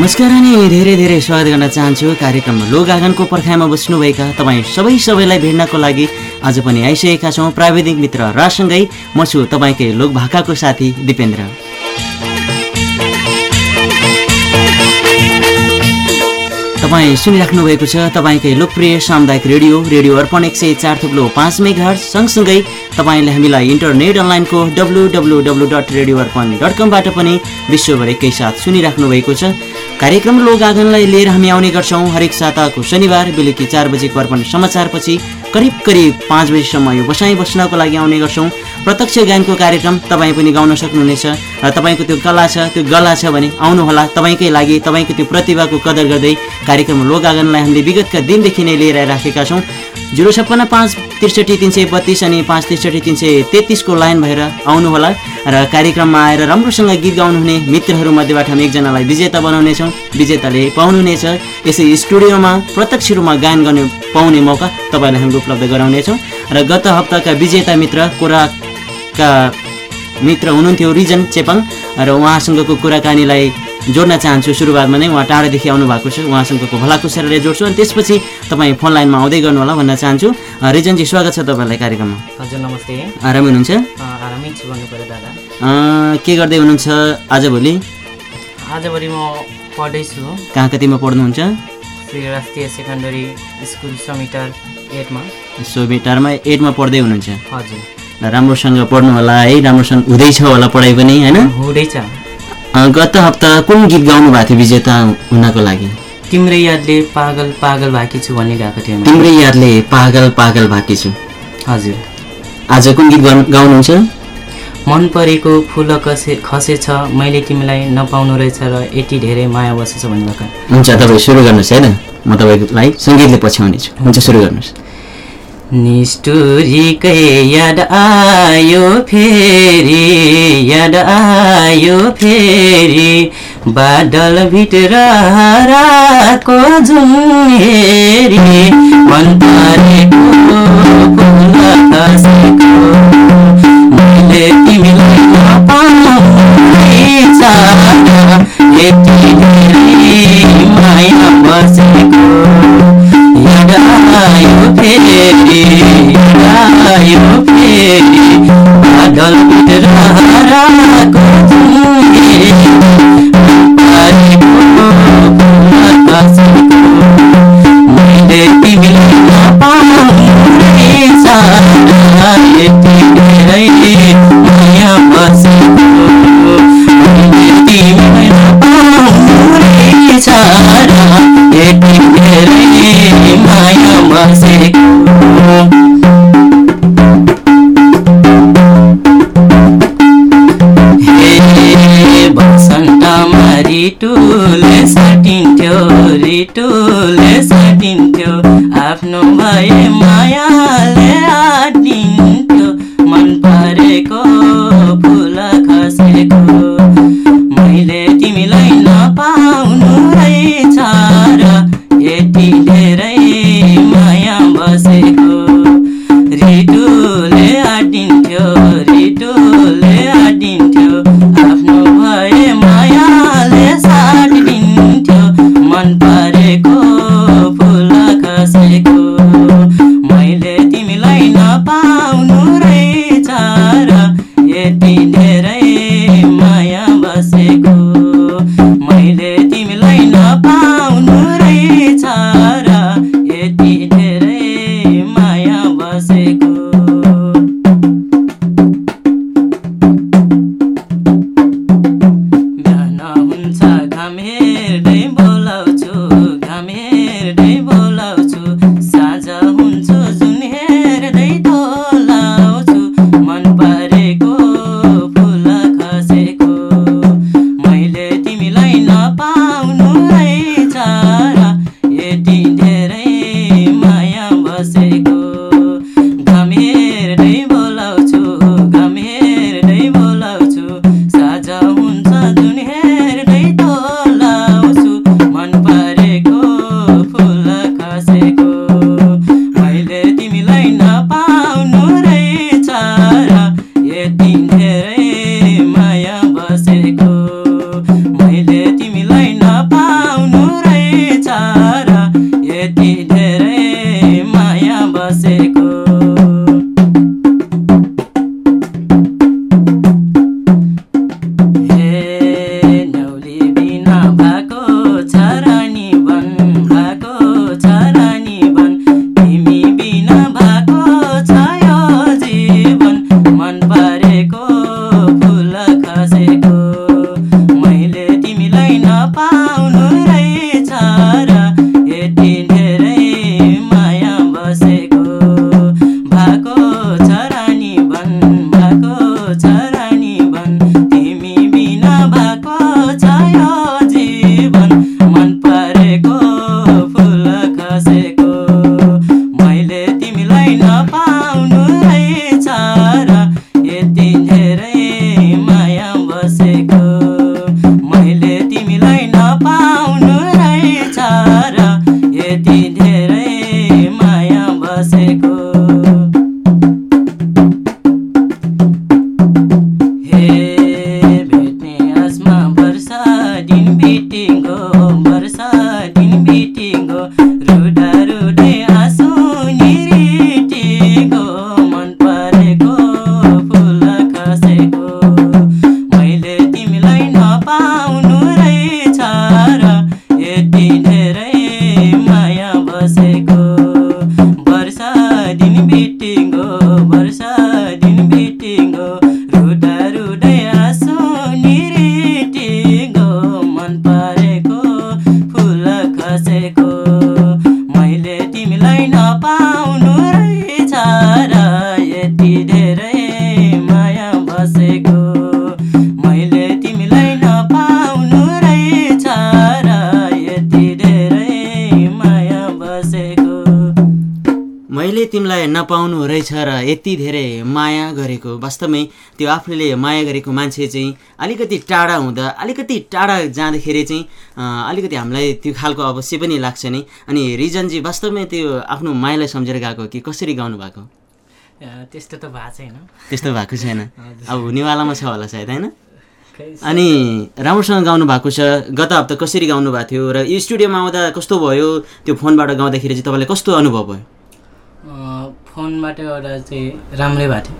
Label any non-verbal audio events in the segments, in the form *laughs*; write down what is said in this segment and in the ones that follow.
नमस्कार अनि धेरै धेरै स्वागत गर्न चाहन्छु कार्यक्रम लोक आँगनको पर्खाइमा बस्नुभएका तपाईँ सबै सबैलाई भेट्नको लागि आज पनि आइसकेका छौँ प्राविधिक मित्र रासँगै म छु तपाईँकै लोक भाकाको साथी दिपेन्द्र। तपाईँ सुनिराख्नु भएको छ तपाईँकै लोकप्रिय सामुदायिक रेडियो रेडियो अर्पण एक सय चार थुप्लो पाँच मेघाट सँगसँगै तपाईँले हामीलाई इन्टरनेट अनलाइनको W W W dot radio Arpan dot कमबाट पनि विश्वभर एकैसाथ सुनिराख्नु भएको छ। कार्यक्रम लोक लिएर हामी आउने गर्छौँ। हरेक साताको शनिबार बेलुकी चार बजेको अर्पण समाचारपछि करिब करिब पाँच बजीसम्म यो बसाइ बस्नको लागि आउने गर्छौँ। प्रत्यक्ष गायनको कार्यक्रम तपाईँ पनि गाउन सक्नुहुनेछ र तपाईँको त्यो कला छ त्यो गला छ भने आउनुहोला तपाईँकै लागि तपाईँको त्यो प्रतिभाको कदर गर्दै कार्यक्रम लोक आँगनलाई हामीले विगतका दिनदेखि नै लिएर राखेका छौँ। जिरो छप्पन्न पाँच त्रिसठी तिन सय बत्तिस अनि पाँच त्रिसठी तिन सय तेत्तिसको लाइन भएर आउनुहोला। र कार्यक्रममा आएर राम्रोसँग गीत गाउनुहुने मित्रहरूमध्येबाट हामी एकजनालाई विजेता बनाउनेछौँ। विजेताले पाउनुहुनेछ। यसै स्टुडियोमा प्रत्यक्ष रूपमा गायन गर्ने पाउने मौका तपाईँलाई हामीले उपलब्ध गराउनेछौँ। र गत हप्ताका विजेता मित्र कोराका मित्र हुनुहुन्थ्यो रिजन चेपाङ। र उहाँसँगको कुराकानीलाई जोड्न चाहन्छु। सुरुवातमा नै उहाँ टाढादेखि आउनु भएको छ उहाँसँगको भलाकुसारले जोड्छु अनि त्यसपछि तपाईँ फोन लाइनमा आउँदै गर्नु होला भन्न चाहन्छु। रिजनजी स्वागत छ तपाईँलाई कार्यक्रममा। हजुर नमस्ते। आरामै हुनुहुन्छ? अँ, आरामै छु भन्नु पऱ्यो दादा। अँ, के गर्दै हुनुहुन्छ आजभोलि? आजभोलि म पढ्दैछु कहाँ कतिमा पढ्नुहुन्छ? राष्ट्रिय सेकेन्डरी स्कुल समिटर एटमा। सोभिटारमा एटमा पढ्दै हुनुहुन्छ। हजुर। राम्रोसँग पढ्नु होला है। राम्रोसँग हुँदैछ होला पढाइ पनि होइन? हुँदैछ। गत हप्ता कुन गीत गाउनु भएको थियो विजेता हुनको लागि? तिम्रै यादले पागल पागल भाकी छु भन्ने गाएको थियो। तिम्रै यादले पागल पागल भाकी छु। हजुर। आज कुन गीत गाउनु- गाउनुहुन्छ? मन परेको फुल कसे खसेछ मैले तिमीलाई नपाउनु रहेछ र यति धेरै माया बसेछ भन्ने भएको हुन्छ तपाईँ सुरु गर्नुहोस् होइन? म तपाईँलाई सङ्गीतले पछ्याउनेछु। हुन्छ सुरु गर्नुहोस्। निष्ठुरीकै याद आयो फेरि याद आयो फेरि बादल भित्र हराएको जुन हेरी मन परेको फुल खसेको मैले तिमीलाई नपाउने यति धेरै माया बसेको रिटुले साटिन्थ्यो रिटुले साटिन्थ्यो आफ्नो भए हमें यति धेरै माया गरेको वास्तवमै त्यो आफूले माया गरेको मान्छे चाहिँ अलिकति टाढा हुँदा अलिकति टाढा जाँदाखेरि चाहिँ अलिकति हामीलाई त्यो खालको अवश्य पनि लाग्छ नि। अनि रिजनजी वास्तवमै त्यो आफ्नो मायालाई सम्झेर गएको कि कसरी गाउनु भएको? त्यस्तो त भएको छैन। त्यस्तो भएको छैन। *laughs* अब हुनेवालामा छ होला सायद होइन? अनि राम्रोसँग गाउनु भएको छ। गत हप्ता कसरी गाउनु भएको थियो? र यो स्टुडियोमा आउँदा कस्तो भयो? त्यो फोनबाट गाउँदाखेरि चाहिँ तपाईँलाई कस्तो अनुभव भयो? फोनबाट एउटा चाहिँ राम्रै भएको थियो।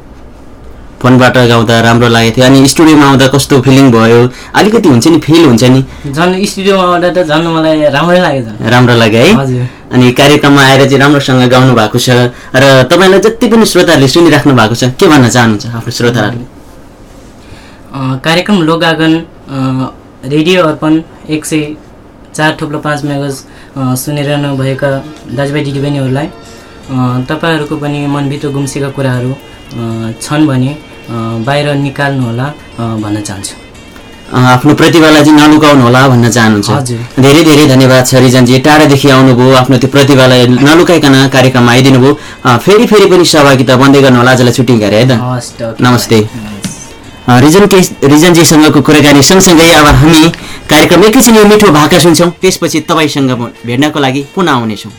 फोनबाट गाउँदा राम्रो लागेको थियो। अनि स्टुडियोमा आउँदा कस्तो फिलिङ भयो? अलिकति हुन्छ नि फिल हुन्छ नि। झन् स्टुडियोमा आउँदा त झन् मलाई राम्रै लाग्यो झन्। राम्रो लाग्यो है। हजुर। अनि कार्यक्रममा आएर चाहिँ राम्रोसँग गाउनु भएको छ। र तपाईँलाई जति पनि श्रोताहरूले सुनिराख्नु भएको छ के भन्न चाहनुहुन्छ आफ्नो श्रोताहरूले? कार्यक्रम लोगागन रेडियो अर्पण एक सय चार थुप्रो पाँच मेगज सुनिरहनु भएका दाजुभाइ दिदीबहिनीहरूलाई तपाईँहरूको पनि मनभित्र गुम्सेका कुराहरू छन् भने बाहिर निकाल्नुहोला भन्न चाहन्छु। आफ्नो प्रतिभालाई चाहिँ नलुकाउनु होला भन्न चाहनुहुन्छ। धेरै धेरै धन्यवाद छ रिजनजी टाढादेखि आउनुभयो आफ्नो त्यो प्रतिभालाई नलुकाइकन कार्यक्रममा आइदिनु भयो फेरि फेरि पनि सहभागिता बन्दै गर्नु होला आजलाई छुट्टी गरे है त? नमस्ते। रिजन के रिजनजीसँगको कुराकानी सँगसँगै अब हामी कार्यक्रम एकैछिन यो मिठो भाका सुन्छौँ। त्यसपछि तपाईँसँग भेट्नको लागि पुनः आउनेछौँ।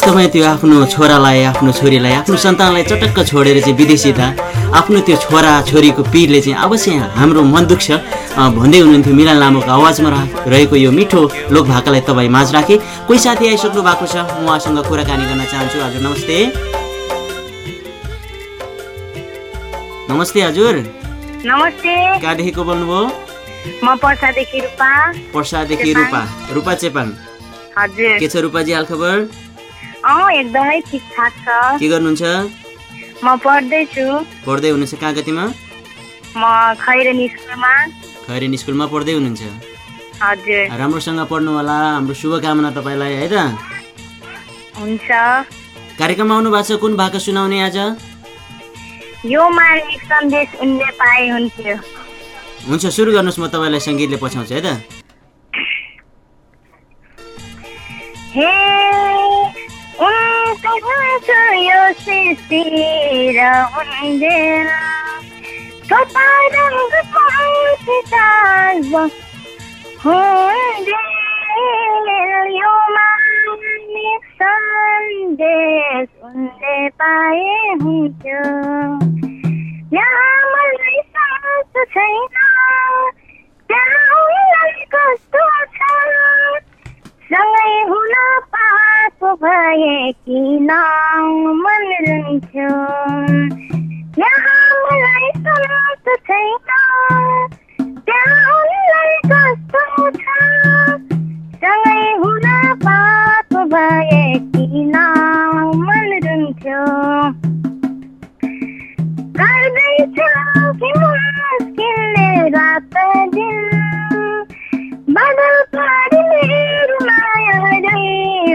वास्तवमै त्यो आफ्नो छोरालाई आफ्नो छोरीलाई आफ्नो सन्तानलाई चटक्क छोडेर चाहिँ विदेशी था। आफ्नो त्यो छोरा छोरीको पिरले चाहिँ अवश्य हाम्रो मन दुख्छ। भन्दै हुनुहुन्थ्यो मिलन लामोको आवाजमा रह- रहेको यो मिठो लोकभाकालाई तपाईँ माझ राखेँ। कोही साथी आइसक्नु भएको छ? म उहाँसँग कुराकानी गर्न चाहन्छु। हजुर नमस्ते। नमस्ते हजुर। नमस्ते। कहाँदेखि को बोल्नुभयो? म पर्सादेखि रूपा। पर्सादेखि। रूपा। रूपा चेपाङ हजुर। के छ रूपाजी हालखबर एकदमै ठिकठाक छ। के गर्नुहुन्छ? म पढ्दैछु। पढ्दै हुनुहुन्छ कहाँ कतिमा? म खैरनी स्कुलमा। खैरेन स्कुलमा पढ्दै हुनुहुन्छ। हजुर। राम्रोसँग पढ्नु होला। हाम्रो शुभकामना तपाईँलाई है त? हुन्छ। कार्यक्रममा आउनु भएको छ कुन भाका सुनाउने आज? यो मार्मिक सन्देश उनले पाए हुन्थ्यो। हुन्छ सुरु गर्नुहोस् म तपाईँलाई सङ्गीतले पछाउँछु है त? हे उनको हुन्छ यो यो सन्देश उनले पाए हुन्थ्यो छैन त्यहाँ कस्तो छ सँगै पाएको भए किन मन यहाँ मलाई सम्झ छैन कस्तो छ सँगै हुन पाएको भए किन मन गर्दैछ कि मुस्किलले रात दिन बादल पारी मेरो माया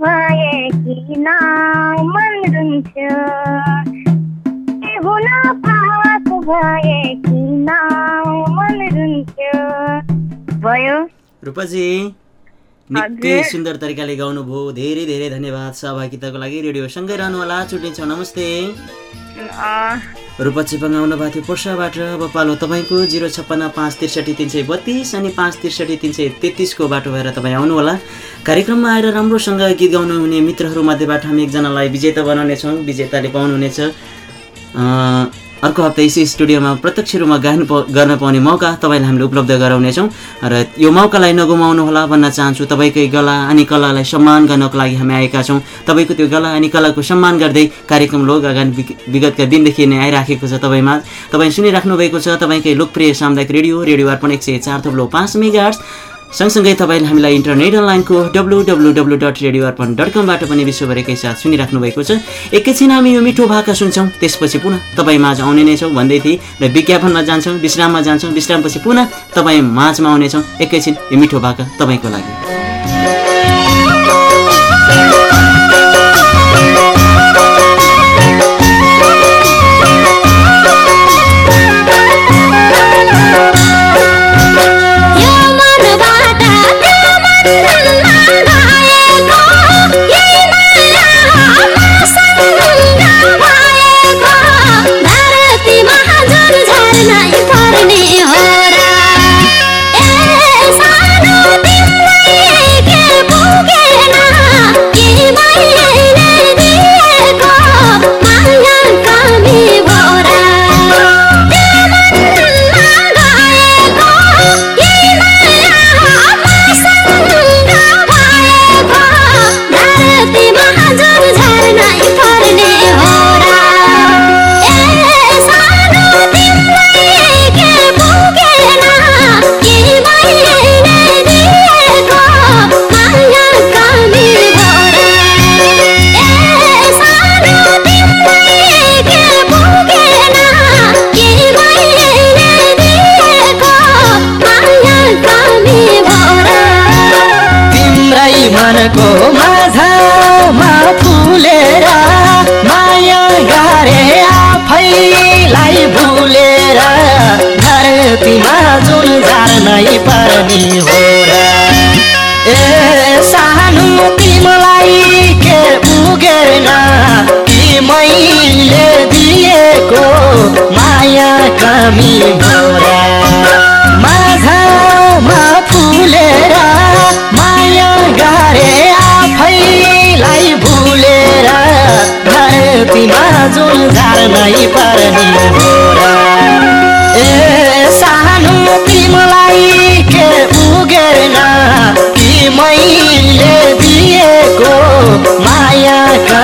भए किन मन रुन्थ्यो हुन पाएको भए किन मन रुन्थ्यो भयो। रूपाजी निकै सुन्दर तरिकाले गाउनुभयो। धेरै धेरै धन्यवाद सहभागिताको लागि। रेडियो सँगै रहनुहोला छुट्टिन्छौँ। नमस्ते। रूपा चेपाङ आउनु भएको थियो पर्साबाट अब पालो तपाईँको जिरो छप्पन्न पाँच त्रिसठी तिन सय बत्तिस अनि पाँच त्रिसठी तिन सय तेत्तिसको बाटो भएर तपाईँ आउनुहोला। कार्यक्रममा आएर राम्रोसँग गीत गाउनुहुने मित्रहरूमध्येबाट हामी एकजनालाई विजेता बनाउनेछौँ विजेताले पाउनुहुनेछ। अर्को हप्ता यसै स्टुडियोमा प्रत्यक्ष रूपमा गायन गर्न पाउने मौका तपाईँलाई हामीले उपलब्ध गराउनेछौँ। र यो मौकालाई नगुमाउनु होला भन्न चाहन्छु तपाईँकै गला अनि कलालाई सम्मान गर्नको लागि हामी आएका छौँ। तपाईँको त्यो गला अनि कलाको सम्मान गर्दै कार्यक्रम लोक विग- विगतका दिनदेखि नै आइराखेको छ तपाईँमा। तपाईँ सुनिराख्नु भएको छ तपाईँकै लोकप्रिय सामुदायिक रेडियो रेडियो अर्पण एक सय चार थप्लो पाँच मेगा सँगसँगै तपाईँले हामीलाई इन्टरनेट अनलाइनको W W W dot radio Arpan dot कमबाट पनि विश्वभरिकै साथ सुनिराख्नु भएको छ। एकैछिन हामी यो मिठो भाका सुन्छौँ त्यसपछि पुनः तपाईँ माझ आउने नै छौँ भन्दै थिएँ र विज्ञापनमा जान्छौँ विश्राममा जान्छौँ विश्रामपछि पुनः तपाईँ माझमा आउनेछौँ एकैछिन यो मिठो भाका तपाईँको लागि।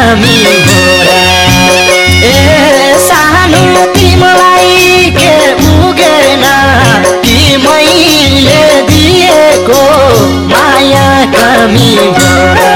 कमी हो र ए सानो तिमीलाई के पुगेन कि मैले दिएको माया कमी हो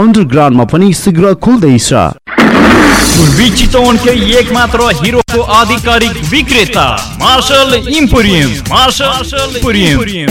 अन्डरग्राउन्डमा पनि शीघ्र खुल्दैछ। पूर्वी चितवनकै एक मात्र हिरोको आधिकारिक विक्रेता Marshal Emporium Marshal Emporium.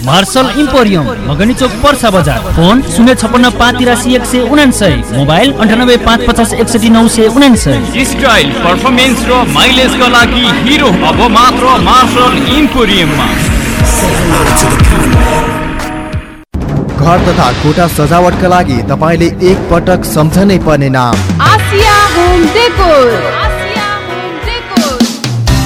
Marshal emporium मगनी चोक पर्सा बजार। फोन शून्य छपन्न पाँच तिरासी एक सय उनासय मोबाइल अन्ठानब्बे पाँच पचास एकसठी नौ सय उनासय स्टाइल पर्फर्मेन्स र माइलेजका लागि हिरो अब मात्र मार्शल इम्पोरियममा। घर तथा कोठा सजावटका लागि तपाईँले एक पटक सम्झनै पर्ने नाम। Asia home decor.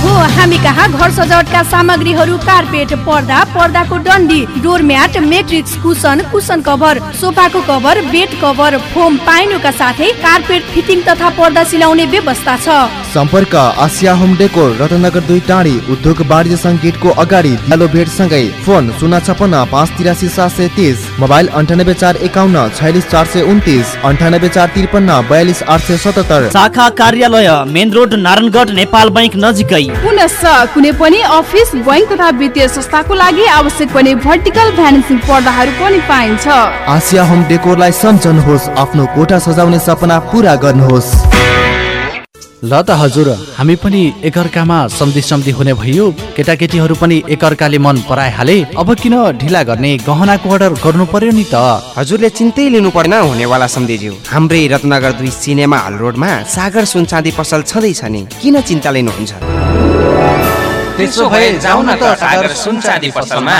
हो हामी कहाँ घर सजावटका सामग्रीहरू कार्पेट पर्दा पर्दाको डन्डी doormat mattress cushion cushion cover सोफाको cover bed cover foam पाइनुका साथै कार्पेट फिटिङ तथा पर्दा सिलाउने व्यवस्था छ। सम्पर्क आसिया होम डेकोर रत्नगर दुई टाढी उद्योग वाणिज्य सङ्गीतको अगाडि दियालो भेट सँगै फोन शून्य छपन्न पाँच तिरासी सात सय तिस मोबाइल अन्ठानब्बे चार एकाउन्न छयालिस चार सय उन्तिस अन्ठानब्बे चार त्रिपन्न बयालिस आठ सय सतहत्तर। शाखा कार्यालय main road Narayangarh Nepal bank नजिकै। पुनश्च कुनै पनि अफिस बैङ्क तथा वित्तीय संस्थाको लागि आवश्यक पर्ने भर्टिकल भ्यानिसिङ पर्दाहरू पनि पाइन्छ। आसिया होम डेकोरलाई सम्झनुहोस् आफ्नो कोठा सजाउने सपना पुरा गर्नुहोस्। ल त हजुर हामी पनि एकअर्कामा सम्धि सम्धि हुने भयो। केटाकेटीहरू पनि एकअर्काले मन पराइहाले। अब किन ढिला गर्ने गहनाको अर्डर गर्नु पर्यो नि त? हजुरले चिन्तै लिनु पर्न हुनेवाला सम्धिज्यू हाम्रै रत्नगर दुई सिनेमा हल रोडमा सागर सुन चाँदी पसल छँदैछ नि। किन चिन्ता लिनुहुन्छ? त्यसो भए जाउँ न त सागर सुन चाँदी पसलमा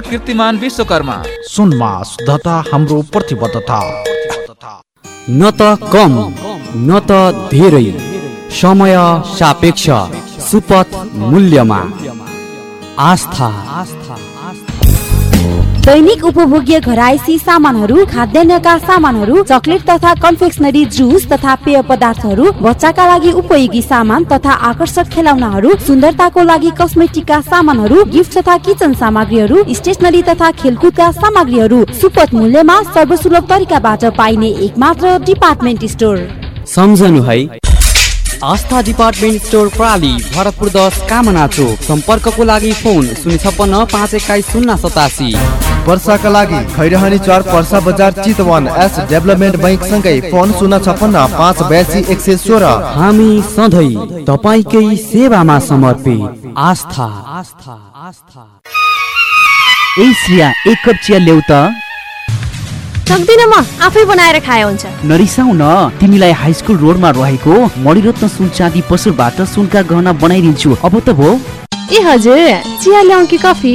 कीर्तिमान विश्वकर्मा। सुनमा शुद्धता हाम्रो प्रतिबद्धता न त कम न त धेरै। समय सापेक्ष सुपथ मूल्यमा। आस्था। दैनिक उपभोग्य घरायसी सामानहरू खाद्यान्नका सामानहरू चकलेट तथा कन्फेक्सनरी जुस तथा पेय पदार्थहरू बच्चाका लागि उपयोगी सामान तथा आकर्षक खेलौनाहरू सुन्दरताको लागि कस्मेटिकका सामानहरू गिफ्ट तथा किचन सामग्रीहरू स्टेसनरी तथा खेलकुदका सामग्रीहरू सुपथ मूल्यमा सर्वसुलभ तरिकाबाट पाइने एक मात्र डिपार्टमेन्ट स्टोर। सम्झनु है। आस्था डिपार्टमेन्ट स्टोर प्राली भरतपुर दस कामना चोक। सम्पर्कको लागि फोन शून्य छप्पन्न पाँच एक्काइस शून्य सतासी। वर्षाका लागि खैरहनी चर पर्सा बजार चितवन एस डेभलपमेन्ट बैङ्क सँगै फोन शून्य छप्पन्न पाँच बयासी एक सय सोह्र। हामी सधैँ तपाईँकै सेवामा समर्पित। आस्था। आस्था आस्था ए श्रिया एक कप चिया ल्याउ त। सक्दिनँ म आफै बनाएर खाए हुन्छ। नरिसाउ न तिमीलाई हाई स्कुल रोडमा रहेको मणिरत्न सुन चाँदी पसलबाट सुनका गहना बनाइदिन्छु। अब त भो। ए हजुर चिया ल्याउँ कि कफी?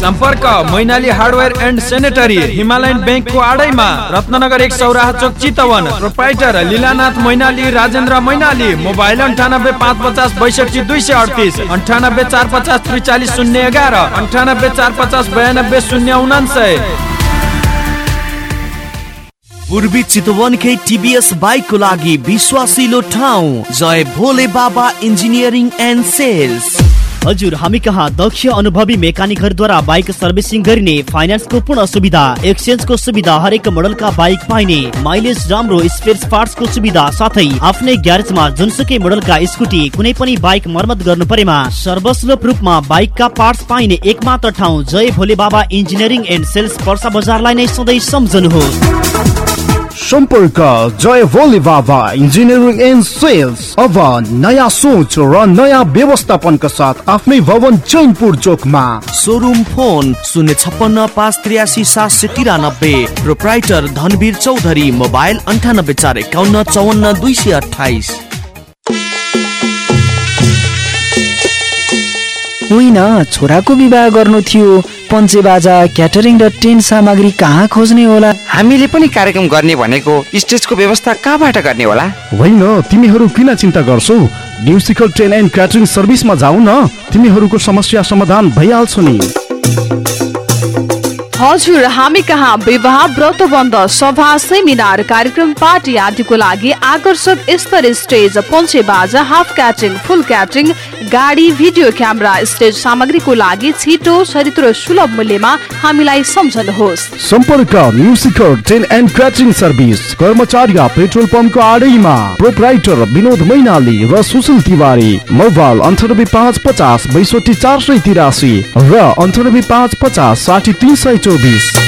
सम्पर्क Mainali hardware and sanitary Himalayan ब्याङ्कको आडैमा रत्नगर एक सौराहा चोक चितवन प्रोप्राइटर लीलानाथ मैनाली राजेन्द्र मैनाली मोबाइल अन्ठानब्बे पाँच पचास बैसठी दुई सय अडतिस अन्ठानब्बे चार पचास त्रिचालिस शून्य एघार अन्ठानब्बे चार पचास बयानब्बे शून्य उनान्सय। पूर्वी चितवनकै टिभीएस बाइकको लागि विश्वासिलो ठाउँ Jai Bhole Baba engineering and sales. हजुर हामी कहाँ? दक्ष अनुभवी मेकानिकहरूद्वारा बाइक सर्भिसिङ गरिने फाइनेन्सको पूर्ण सुविधा एक्सचेन्जको सुविधा हरेक मोडलका बाइक पाइने माइलेज राम्रो स्पेयर पार्ट्सको सुविधा साथै आफ्नै ग्यारेजमा जुनसुकै मोडलका स्कुटी कुनै पनि बाइक मर्मत गर्नु परेमा सर्वस्लोप रूपमा बाइकका पार्ट्स पाइने एकमात्र ठाउँ Jai Bhole Baba engineering and sales Parsa बजारलाई नै सधैँ सम्झनुहोस्। सम्पर्क जय Bhole Baba engineering and sales अब नयाँ सोच र नयाँ व्यवस्थापनका साथ आफ्नै भवन चैनपुर चोकमा सोरुम फोन शून्य छप्पन्न पाँच त्रियासी सात सय तिरानब्बे प्रोप्राइटर धनवीर चौधरी मोबाइल अन्ठानब्बे चार एकाउन्न चौवन्न दुई सय अठाइस होइन छोराको विवाह गर्नु थियो पञ्चे बाजा क्याटरिङ र टेन्ट सामग्री कहाँ खोज्ने होला हामीले पनि कार्यक्रम गर्ने भनेको स्टेजको व्यवस्था कहाँबाट गर्ने होला? होइन तिमीहरू किन चिन्ता गर्छौ? न्युसिकल ट्रेन एन्ड क्याटरिङ सर्भिसमा जाऊ न। तिमीहरूको समस्या समाधान भइहाल्छ नि। हजुर हामी कहाँ? विवाह व्रतबन्ध सभा सेमिनार कार्यक्रम पार्टी आदिको लागि आकर्षक स्तर स्टेज पञ्चे बाजा हाफ क्याटरिङ फुल क्याटरिङ गाडी भिडियो क्यामेरा स्टेज सामग्रीको लागि छिटो सरित र सुलभ मूल्यमा हामीलाई सम्झनुहोस्। सम्पर्क musical train and catering service कर्मचारी पेट्रोल पम्पको आडैमा। प्रोपराइटर विनोद मैनाली र सुशील तिवारी मोबाइल अन्ठानब्बे पाँच पचास बैसठी चार सय तिरासी र अन्ठानब्बे पाँच पचास साठी तिन सय चौबिस।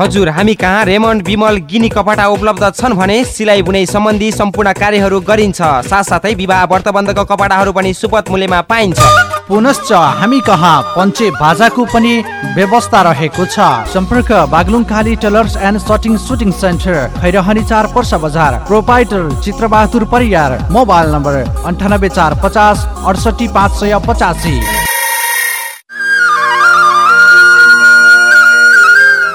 हजुर हामी कहाँ रेमन्ड विमल गिनी कपडा उपलब्ध छन् भने सिलाइ बुनाइ सम्बन्धी सम्पूर्ण कार्यहरू गरिन्छ। साथसाथै विवाह व्रतबन्धको कपडाहरू पनि सुपथ मूल्यमा पाइन्छ। पुनश्च हामी कहाँ पञ्चे बाजाको पनि व्यवस्था रहेको छ। सम्पर्क Baglung Kali tailors and shirting suiting centre Khairahani चार पर्सा बजार proprietor Chitrabahadur Pariyar mobile number अन्ठानब्बे चार पचास अडसठी पाँच सय पचासी।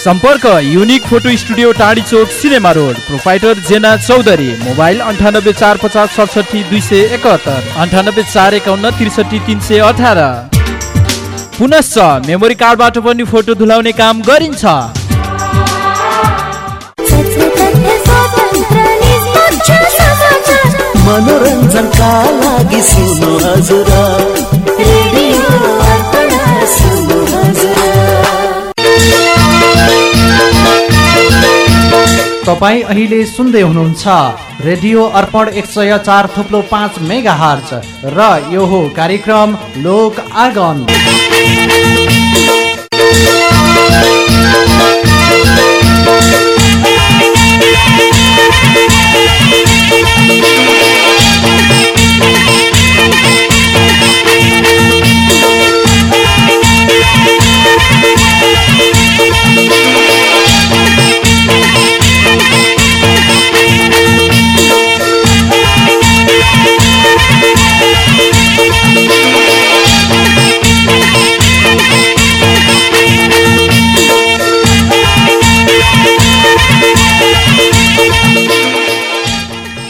सम्पर्क युनिक फोटो स्टुडियो टाढी चोक cinema road. Proprietor Jena Chaudhary. Mobile अन्ठानब्बे चार पचास सडसठी दुई सय एकात्तर अन्ठानब्बे चार एकाउन्न त्रिसठी तिन सय अठार। पुनश्च मेमोरी कार्डबाट पनि फोटो धुलाउने काम गरिन्छ। मनोरञ्जनका लागि सुन्नु हजुर। रेडियो अर्पण सुन्नु तपाईँ अहिले सुन्दै हुनुहुन्छ रेडियो अर्पण एक सय चार थुप्लो पाँच मेगा हर्च र यो हो कार्यक्रम लोक आगन।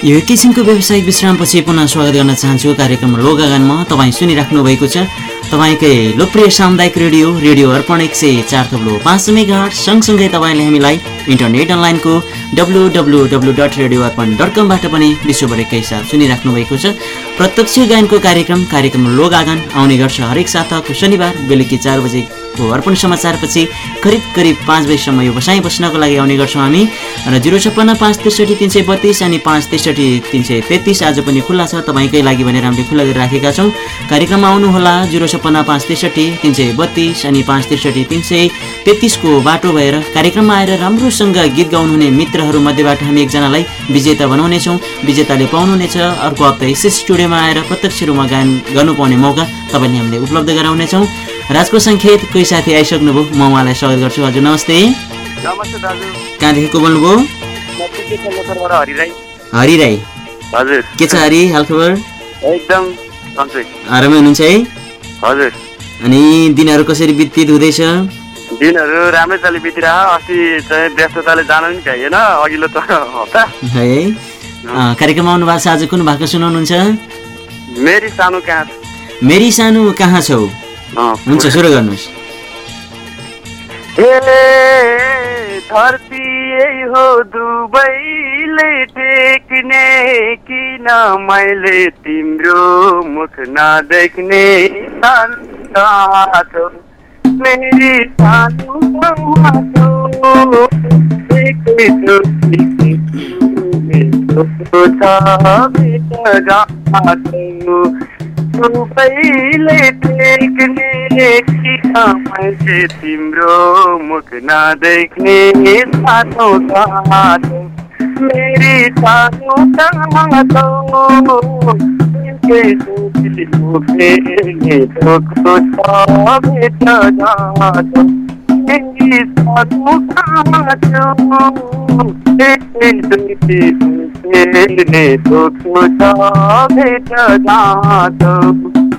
यो एकैछिनको व्यावसायिक विश्रामपछि पुनः स्वागत गर्न चाहन्छु। कार्यक्रम लोगागानमा तपाईँ सुनिराख्नु भएको छ। तपाईँकै लोकप्रिय सामुदायिक रेडियो रेडियो अर्पण एक सय चार थप्लो पाँच मेगाहट सँगसँगै तपाईँले हामीलाई इन्टरनेट अनलाइनको W W W dot radio Arpan dot कमबाट पनि विश्वभरिकै साथ सुनिराख्नु भएको छ। प्रत्यक्ष गायनको कार्यक्रम कार्यक्रम लोगागान आउने गर्छ हरेक साताको शनिबार बेलुकी चार बजेको अर्पण समाचारपछि। करिब करिब पाँच बजीसम्म यो बसाइ बस्नको लागि आउने गर्छौँ हामी। र जिरो छप्पन्न पाँच त्रिसठी तिन सय बत्तिस अनि पाँच त्रिसठी तिन सय तेत्तिस आज पनि खुल्ला छ तपाईँकै लागि भनेर हामीले खुल्ला गरिराखेका छौँ। कार्यक्रममा आउनुहोला जिरो छप्पन्न पाँच त्रिसठी तिन सय बत्तिस अनि पाँच त्रिसठी तिन सय तेत्तिसको बाटो भएर कार्यक्रममा आएर राम्रोसँग गीत गाउनुहुने मित्रहरू मध्येबाट हामी एकजनालाई विजेता बनाउनेछौँ। विजेताले पाउनुहुनेछ। अर्को हप्ता यस स्टुडियोमा आएर प्रत्यक्ष रूपमा गायन गर्नु पाउने मौका तपाईँले हामीले उपलब्ध गराउनेछौँ। राजको सङ्केत कोही साथी आइसक्नुभयो? म उहाँलाई स्वागत गर्छु। हजुर नमस्ते। नमस्ते दाजु। कहाँदेखि को बोल्नुभयो हरि राई हजुर। के छ हरि हालखबर एकदम आरामै हुनुहुन्छ है? हजुर। अनि दिनहरू कसरी व्यतीत हुँदैछ? दिनहरू राम्रै चाली बितिरह अस्ति चाहिँ व्यस्तताले जान पनि भ्याइएन अघिल्लो त हप्ता। है। कार्यक्रममा आउनु भएको छ आज कुन भाका सुनाउनुहुन्छ मेरी सानो कहाँ मेरी सानो कहाँ छौ। हुन्छ सुरु गर्नुहोस्। धरती यही हो दुबईले टेक्ने किन मैले तिम्रो मुख नदेख्ने संसार मेरी तिम्रो मुख नदेख्ने सानो सानो मेरी सानो सानो एकैचोटि फेर्ने धोको छ भेट जाँछु। मेरी सानो सानो एकैचोटि फेर्ने धोको छ भेट जाँछु। हे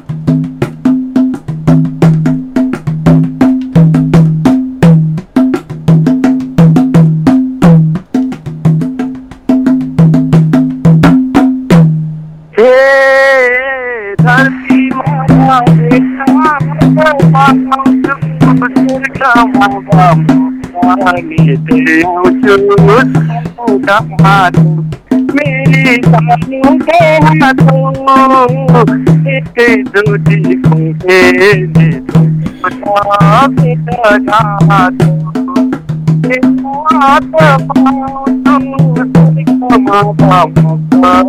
trong lòng ngoài mi tiêu chút các mặt mi tâm những thế mà thôi cái dù đi không thể để thôi mà biết ra thôi Hãy subscribe cho kênh Ghiền Mì Gõ Để không bỏ lỡ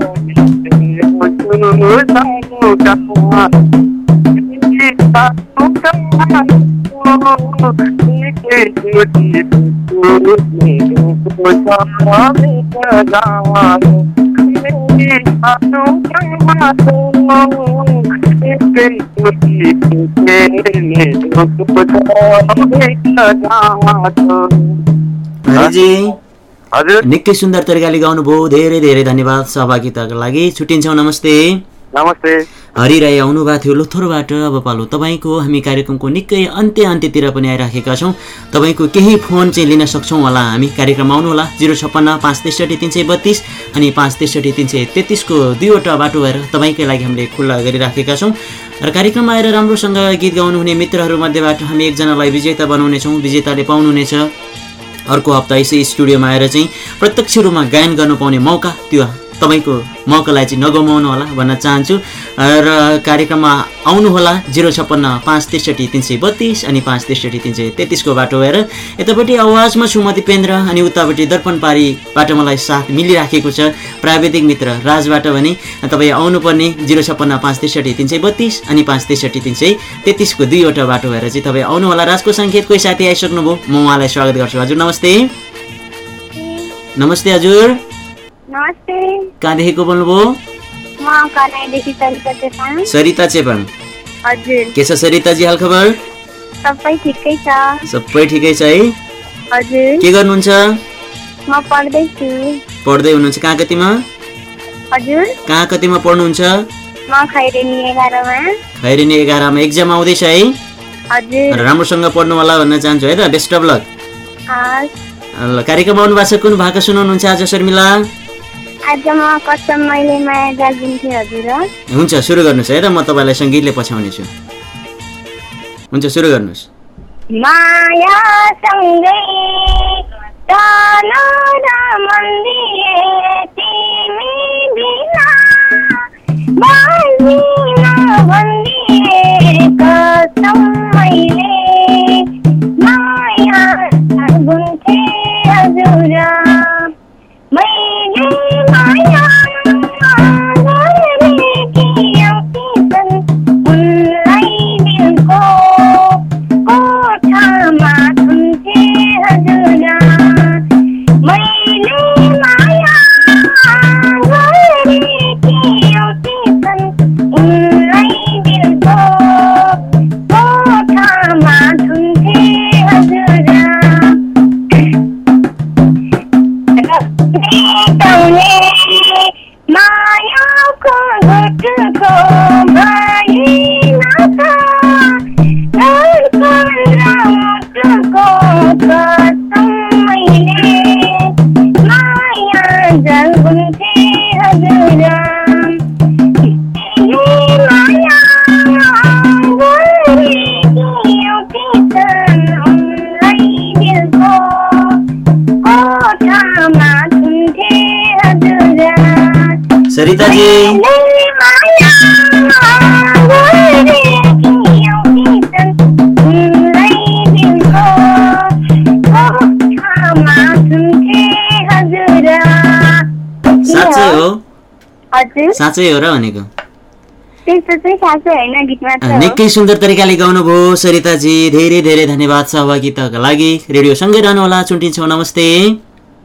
những video hấp dẫn हजुर? निकै सुन्दर तरिकाले गाउनुभयो धेरै धेरै धन्यवाद सहभागिताको लागि। छुट्टिन्छौँ नमस्ते। नमस्ते। हरि राई आउनुभएको थियो लोथरबाट। अब पालो तपाईँको हामी कार्यक्रमको निकै अन्त्य अन्त्यतिर पनि आइराखेका छौँ। तपाईँको केही फोन चाहिँ लिन सक्छौँ होला। हामी कार्यक्रममा आउनुहोला जिरो छप्पन्न पाँच त्रिसठी तिन सय बत्तिस अनि पाँच त्रिसठी तिन सय तेत्तिसको दुईवटा बाटो भएर तपाईँकै लागि हामीले खुल्ला गरिराखेका छौँ। र कार्यक्रममा आएर राम्रोसँग गीत गाउनुहुने मित्रहरू मध्येबाट हामी एकजनालाई विजेता बनाउनेछौँ। विजेताले पाउनुहुनेछ। अर्को हप्ता यसै स्टुडियोमा आएर चाहिँ प्रत्यक्ष रूपमा गायन गर्नु पाउने मौका त्यो तपाईँको मौकालाई चाहिँ नगमाउनु होला भन्न चाहन्छु। र कार्यक्रममा आउनुहोला जिरो छप्पन्न पाँच त्रिसठी तिन सय बत्तिस अनि पाँच त्रिसठी तिन सय तेत्तिसको बाटो भएर यतापट्टि आवाजमा छु म दिपेन्द्र अनि उतापट्टि दर्पण पारीबाट मलाई साथ मिलिराखेको छ प्राविधिक मित्र राजबाट भने तपाईँ आउनुपर्ने जिरो छप्पन्न पाँच त्रिसठी तिन सय बत्तिस अनि पाँच त्रिसठी तिन सय तेत्तिसको दुईवटा बाटो भएर चाहिँ तपाईँ आउनुहोला राजको सङ्केत कोही साथी आइसक्नुभयो म उहाँलाई स्वागत गर्छु। हजुर नमस्ते। नमस्ते हजुर। नमस्ते। कहाँदेखिको बोल्नुभयो? म सरिता चेपाङ। सरिता चेपाङ। हजुर। के छ सरिताजी हालखबर? सबै ठिकै छ। सबै ठिकै छ है। हजुर। के गर्नुहुन्छ? म पढ्दैछु पढ्दै हुनुहुन्छ कहाँ कतिमा? हजुर। कहाँ कतिमा पढ्नुहुन्छ? म खैरेनी एघारमा। खैरिनी एघारमा। एक्जाम आउँदैछ है। हजुर। राम्रोसँग पढ्नु होला भन्न चाहन्छु है त। बेस्ट अफ लक कार्यक्रम आउनु भएको छ। कुन भाका सुनाउनुहुन्छ आज शर्मिला? आज म कसम मैले माया हजुर हुन्छ सुरु गर्नुहोस् है र म तपाईँलाई सङ्गीतले पछ्याउनेछु हुन्छ सुरु गर्नुहोस्। माया सँगै तल र मन्दिर तिमी बिना कसम मैले साँच्चै हो? साँच्चै हो र भनेको? निकै सुन्दर तरिकाले गाउनुभयो सरिताजी। धेरै धेरै धन्यवाद सहभागिताका लागि। रेडियो सँगै रहनुहोला चुन्टिन्छौँ नमस्ते।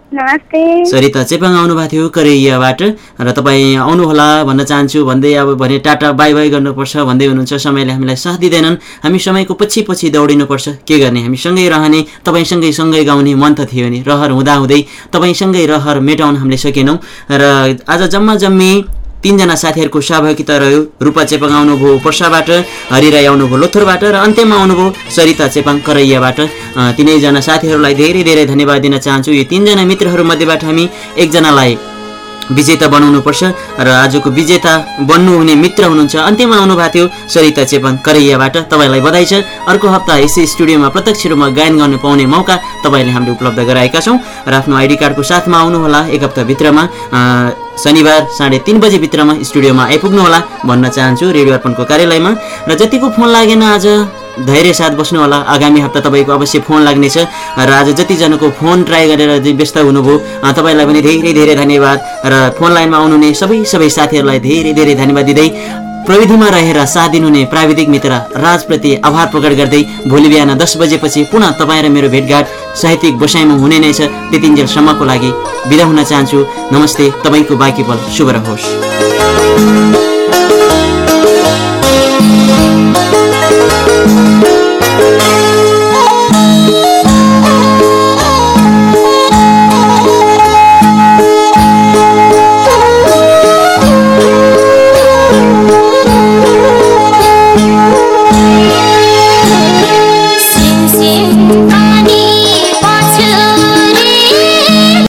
सरिता चेपाङ आउनुभएको थियो करैयाबाट र तपाईँ आउनुहोला भन्न चाहन्छु भन्दै अब भने टाटा बाई बाई गर्नुपर्छ भन्दै हुनुहुन्छ समयले हामीलाई साथ दिँदैनन्। हामी समयको पछि पछि दौडिनुपर्छ। के गर्ने? हामी सँगै रहने तपाईँसँगै सँगै गाउने मन त थियो नि। रहर हुँदाहुँदै तपाईँसँगै रहर मेटाउन हामीले सकेनौँ। र आज जम्मा जम्मी तिनजना साथीहरूको सहभागिता रह्यो। रूपा चेपाङ आउनुभयो पर्साबाट हरिराई आउनुभयो लोथरबाट र अन्त्यमा आउनुभयो सरिता चेपाङ करैयाबाट। तिनैजना साथीहरूलाई धेरै धेरै धन्यवाद दिन चाहन्छु। यो तिनजना मित्रहरू मध्येबाट हामी एकजनालाई विजेता बनाउनुपर्छ र आजको विजेता बन्नुहुने मित्र हुनुहुन्छ। अन्त्यमा आउनुभएको थियो सरिता चेपाङ करैयाबाट। तपाईँलाई बधाई छ। अर्को हप्ता यसै स्टुडियोमा प्रत्यक्ष रूपमा गायन गर्नु पाउने मौका तपाईँले हामीले उपलब्ध गराएका छौँ र आफ्नो आइडी कार्डको साथमा आउनुहोला एक हप्ताभित्रमा। शनिबार साढे तिन बजीभित्रमा स्टुडियोमा आइपुग्नुहोला भन्न चाहन्छु रेडियो अर्पणको कार्यालयमा। र जतिको फोन लागेन आज धैर्य साथ बस्नु होला। आगामी हप्ता तपाईँको अवश्य फोन लाग्नेछ र आज जतिजनाको फोन ट्राई गरेर व्यस्त हुनुभयो तपाईँलाई पनि धेरै धेरै धन्यवाद र फोन लाइनमा आउनुहुने सबै सबै साथीहरूलाई धेरै धेरै धन्यवाद दिँदै प्रविधिमा रहेर साथ दिनुहुने प्राविधिक मित्र राजप्रति आभार प्रकट गर्दै भोलि बिहान दस बजेपछि पुनः तपाईँ र मेरो भेटघाट साहित्यिक बसाइमा हुने नै छ। त्यतिन्जेलसम्मको लागि बिदा हुन चाहन्छु। नमस्ते। तपाईँको बाँकी पल। शुभ रहोस्।